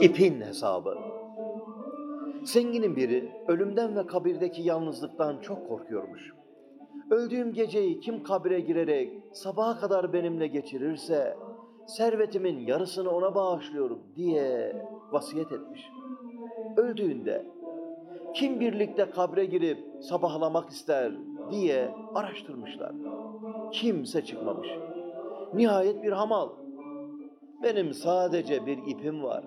İpin hesabı. Zenginin biri ölümden ve kabirdeki yalnızlıktan çok korkuyormuş. Öldüğüm geceyi kim kabre girerek sabaha kadar benimle geçirirse servetimin yarısını ona bağışlıyorum diye vasiyet etmiş. Öldüğünde kim birlikte kabre girip sabahlamak ister diye araştırmışlar. Kimse çıkmamış. Nihayet bir hamal. Benim sadece bir ipim var.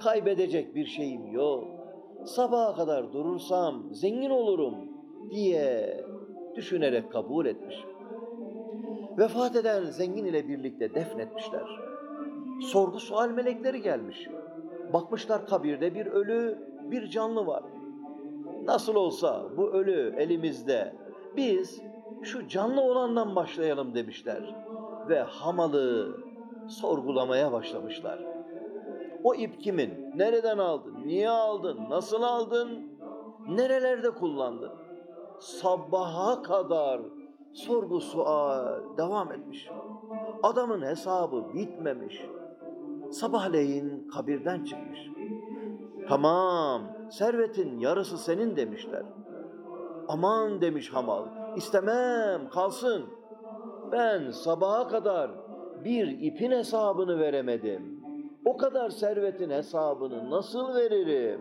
Kaybedecek bir şeyim yok. Sabaha kadar durursam zengin olurum diye düşünerek kabul etmiş. Vefat eden zengin ile birlikte defnetmişler. Sorgu sual melekleri gelmiş. Bakmışlar kabirde bir ölü, bir canlı var. Nasıl olsa bu ölü elimizde. Biz şu canlı olandan başlayalım demişler. Ve hamalı sorgulamaya başlamışlar. O ip kimin? Nereden aldın? Niye aldın? Nasıl aldın? Nerelerde kullandın? Sabaha kadar sorgu sual devam etmiş. Adamın hesabı bitmemiş. Sabahleyin kabirden çıkmış. Tamam, servetin yarısı senin demişler. Aman demiş hamal, istemem kalsın. Ben sabaha kadar bir ipin hesabını veremedim. O kadar servetin hesabını nasıl veririm?